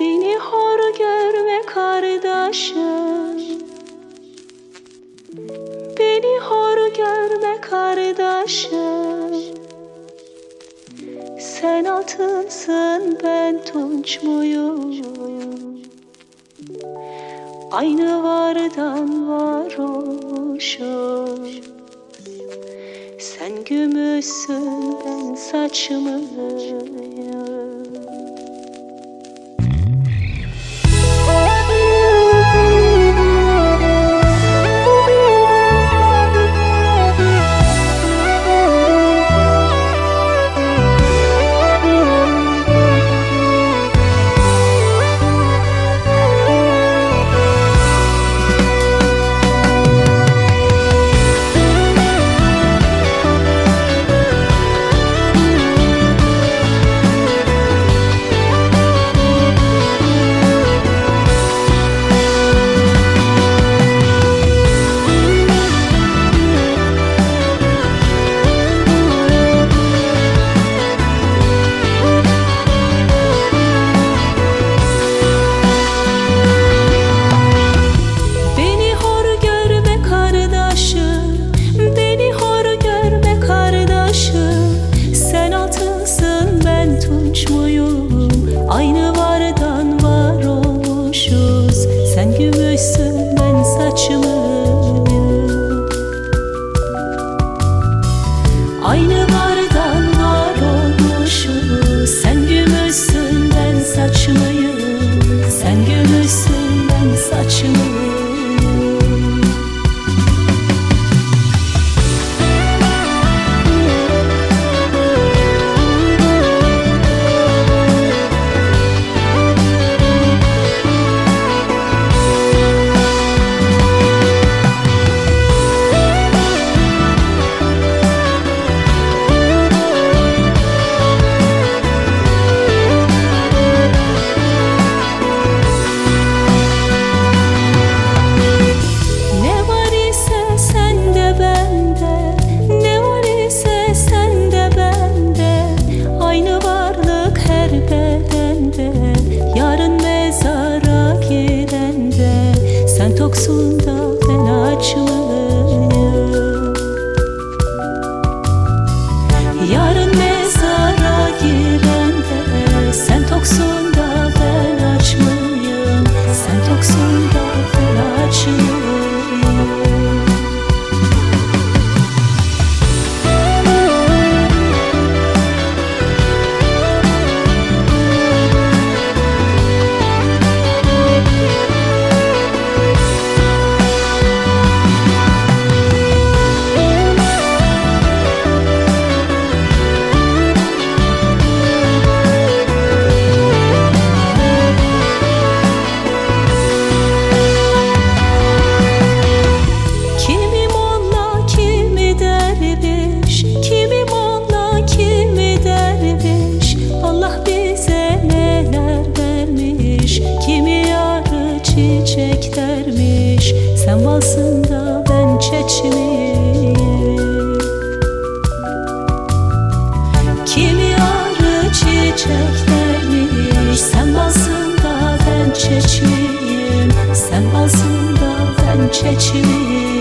Beni hor görme kardeşim Beni hor görme kardeşim Sen altınsın ben tunç muyum? Aynı vardan var olmuşum Sen gümüşsün ben saçmalıyım Sen toksun ben açım. 再去。